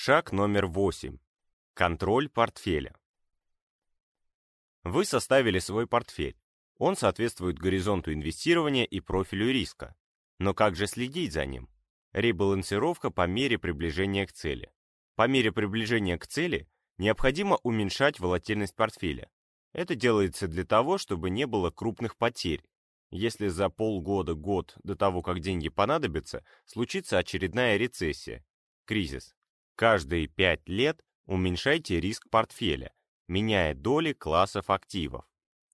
Шаг номер 8. Контроль портфеля. Вы составили свой портфель. Он соответствует горизонту инвестирования и профилю риска. Но как же следить за ним? Ребалансировка по мере приближения к цели. По мере приближения к цели необходимо уменьшать волатильность портфеля. Это делается для того, чтобы не было крупных потерь. Если за полгода-год до того, как деньги понадобятся, случится очередная рецессия, кризис. Каждые 5 лет уменьшайте риск портфеля, меняя доли классов активов.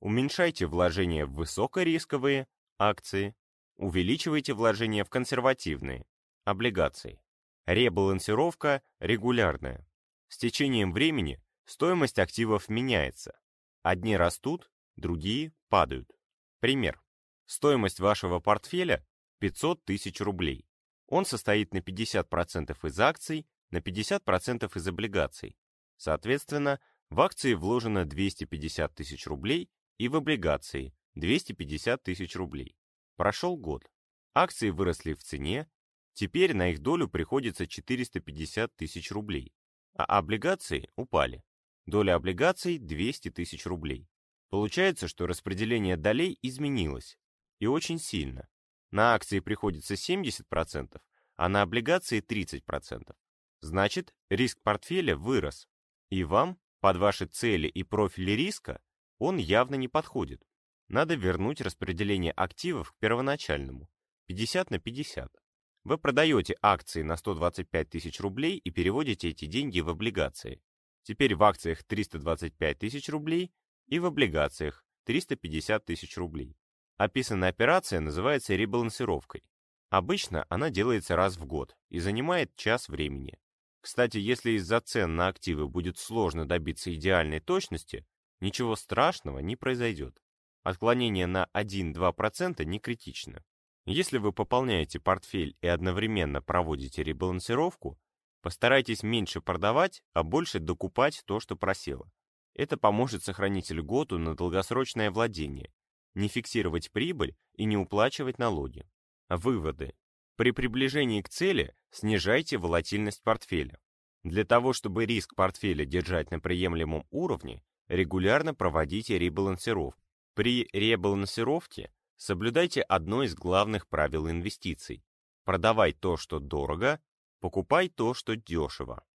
Уменьшайте вложения в высокорисковые акции, увеличивайте вложения в консервативные облигации. Ребалансировка регулярная. С течением времени стоимость активов меняется. Одни растут, другие падают. Пример. Стоимость вашего портфеля 500 тысяч рублей. Он состоит на 50% из акций, на 50% из облигаций. Соответственно, в акции вложено 250 тысяч рублей и в облигации 250 тысяч рублей. Прошел год. Акции выросли в цене, теперь на их долю приходится 450 тысяч рублей, а облигации упали. Доля облигаций 200 тысяч рублей. Получается, что распределение долей изменилось, и очень сильно. На акции приходится 70%, а на облигации 30%. Значит, риск портфеля вырос, и вам, под ваши цели и профили риска, он явно не подходит. Надо вернуть распределение активов к первоначальному, 50 на 50. Вы продаете акции на 125 тысяч рублей и переводите эти деньги в облигации. Теперь в акциях 325 тысяч рублей и в облигациях 350 тысяч рублей. Описанная операция называется ребалансировкой. Обычно она делается раз в год и занимает час времени. Кстати, если из-за цен на активы будет сложно добиться идеальной точности, ничего страшного не произойдет. Отклонение на 1-2% не критично. Если вы пополняете портфель и одновременно проводите ребалансировку, постарайтесь меньше продавать, а больше докупать то, что просело. Это поможет сохранить льготу на долгосрочное владение, не фиксировать прибыль и не уплачивать налоги. Выводы. При приближении к цели снижайте волатильность портфеля. Для того, чтобы риск портфеля держать на приемлемом уровне, регулярно проводите ребалансировку. При ребалансировке соблюдайте одно из главных правил инвестиций. Продавай то, что дорого, покупай то, что дешево.